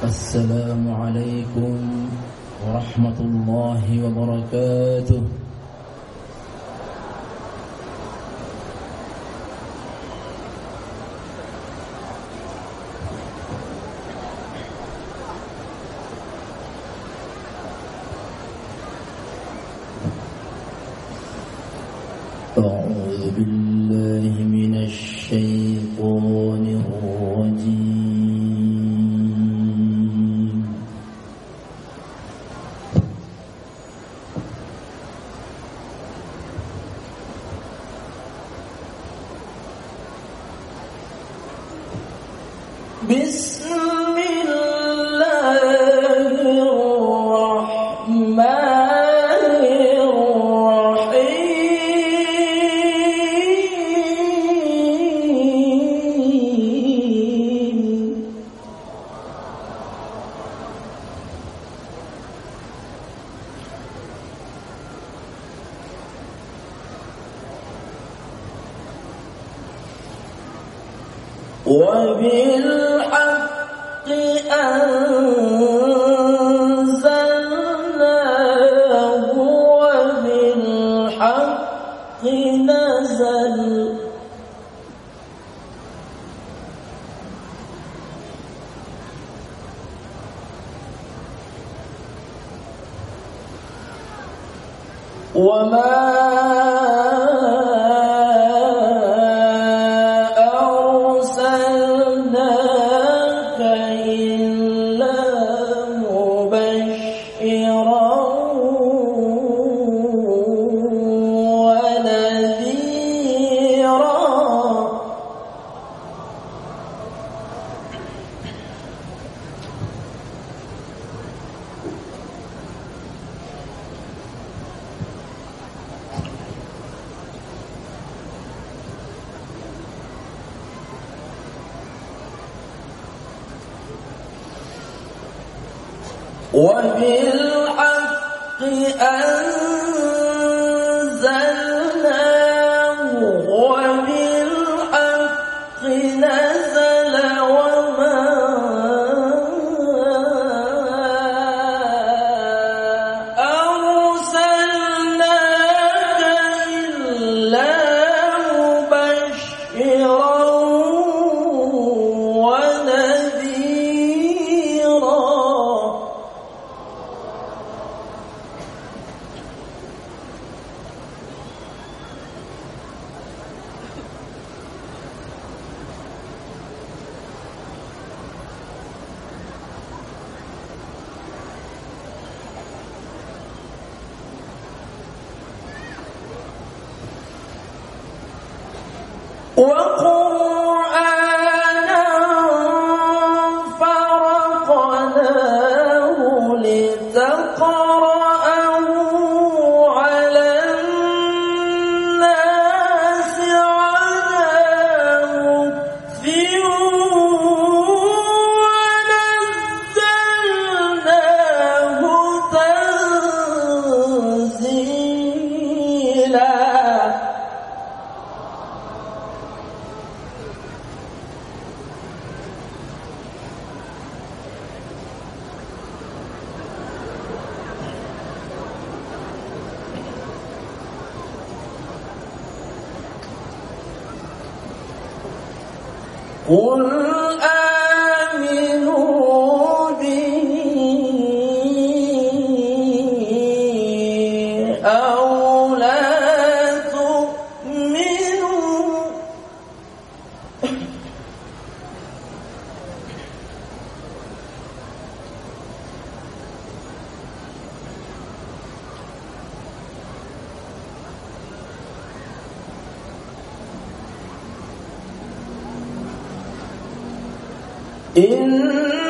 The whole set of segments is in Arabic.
السلام عليكم ورحمة الله وبركاته. أعوذ بالله وبالحق أنزلناه وبالحق نزل. وما وبالحق أنزل وقل قل إن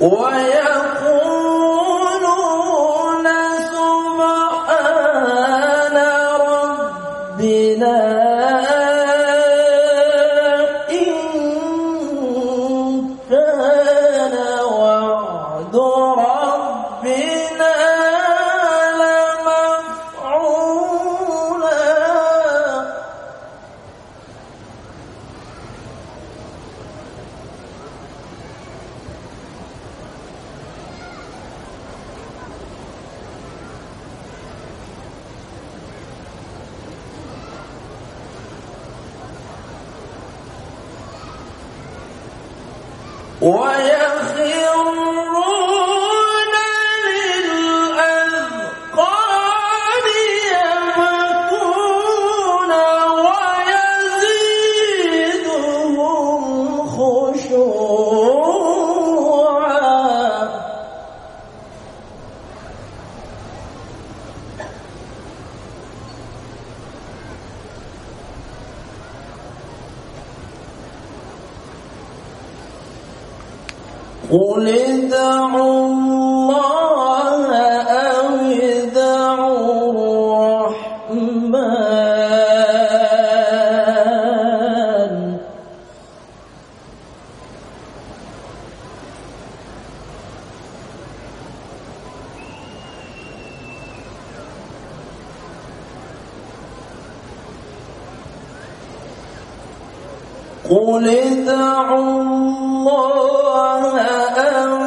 ويقولون ويخرون قل ادعوا الله أو ادعوا الرحمن قل ادعوا الله أو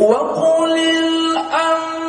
وقل الحمد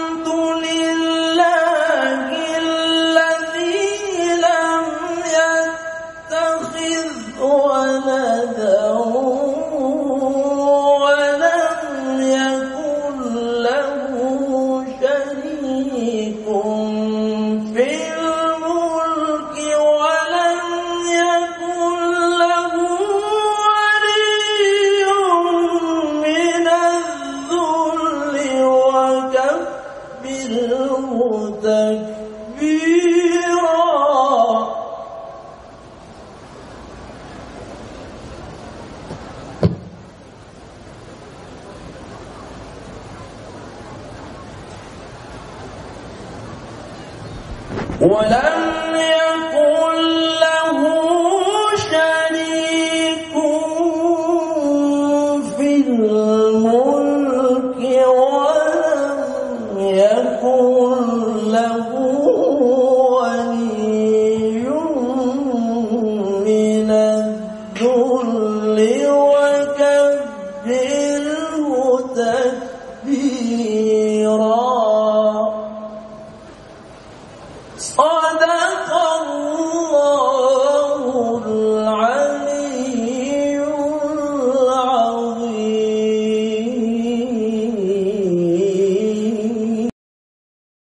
ولم